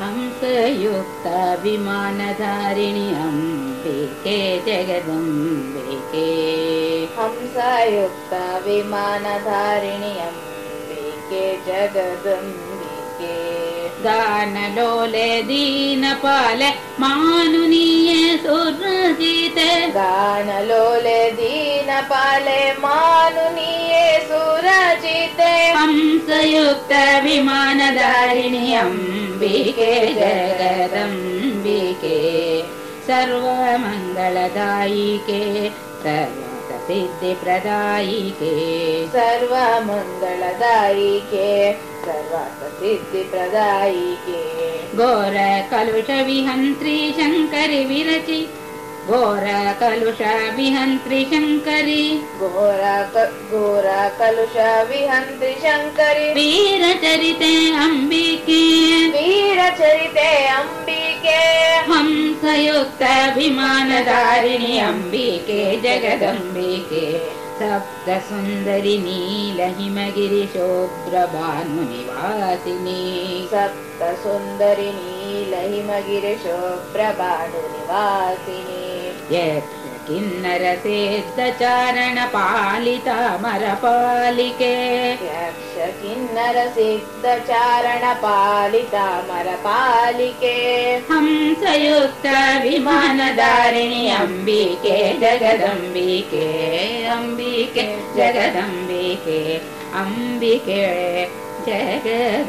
हंसयुक्त विमानधारिणि अम्बिके जगदम्बिके हंसयुक्त विमानधारिणि अम्बिके जगदम्बिके गानलोले दीनपाल मानुनीये सुरजिते। गानलोले दीनपाले मानुनीये सुरजिते हंसयुक्त विमानधारिणि अम्बिके जगदम्बिके सर्वमङ्गलदायिके सर्वसिद्धिप्रदायिके सर्वमङ्गलदायिके सर्वसिद्धिप्रदायिके घोरकलुषविहन्त्री शङ्करि विरचि घोरकलुषविहन्त्री शङ्करि घोरा घोरा कलुष विहन्त्रि शङ्करि वीरचरिते अम्बिके वीरचरिते अम्बिके हंसयुक्त विमानधारिणि अम्बिके जगदम्बिके सप्तसुन्दरि नीलहिमगिरिशोभ्रभानुनिवासिनी सप्त सुन्दरि नीलहिमगिरिशोभ्रभानुनिवासिनी यक्ष किन्नरसेद्धचारणपालितामरपालिके यक्ष किन्नर सिद्धचारणपालितामरपालिके हंसयुक्त विमानधारिणि अम्बिके जगदम्बिके अम्बिके जगदम्बिके अम्बिके जगदम्बिके